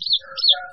Sarasota.